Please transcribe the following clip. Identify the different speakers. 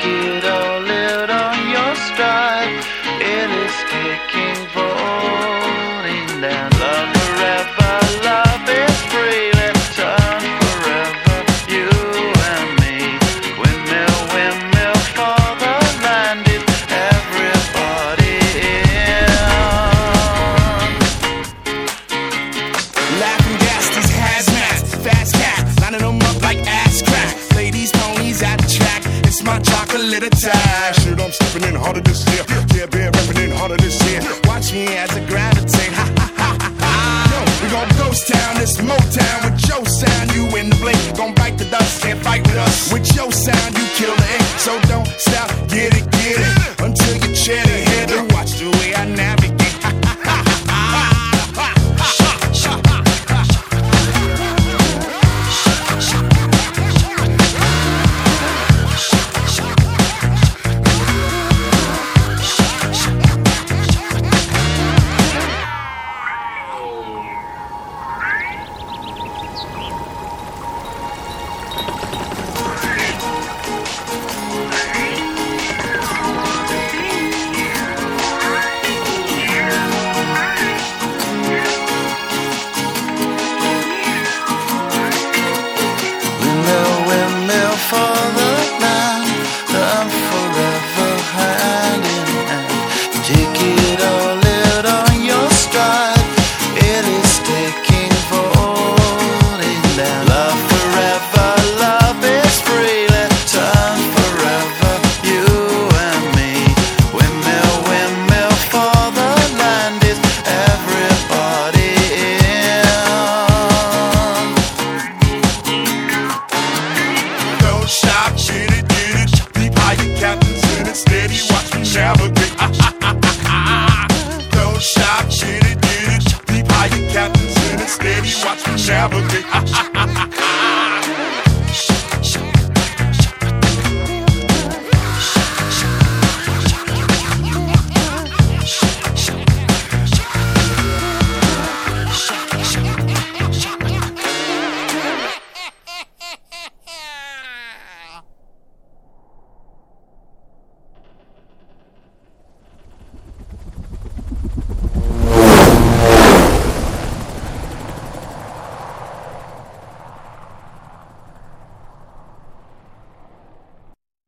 Speaker 1: Take it
Speaker 2: chocolate attack.
Speaker 3: Shit, I'm stepping in harder this year. Yeah, bear repping in harder this year.
Speaker 2: Watch me as I gravitate, ha ha ha ha. Yo, we gon' ghost town, this Motown with your sound. You in the blink, gon' bite the dust, can't fight with us. With your sound, you kill the ink, so don't stop, get it, get it, until you Watch
Speaker 1: me
Speaker 3: jabberly.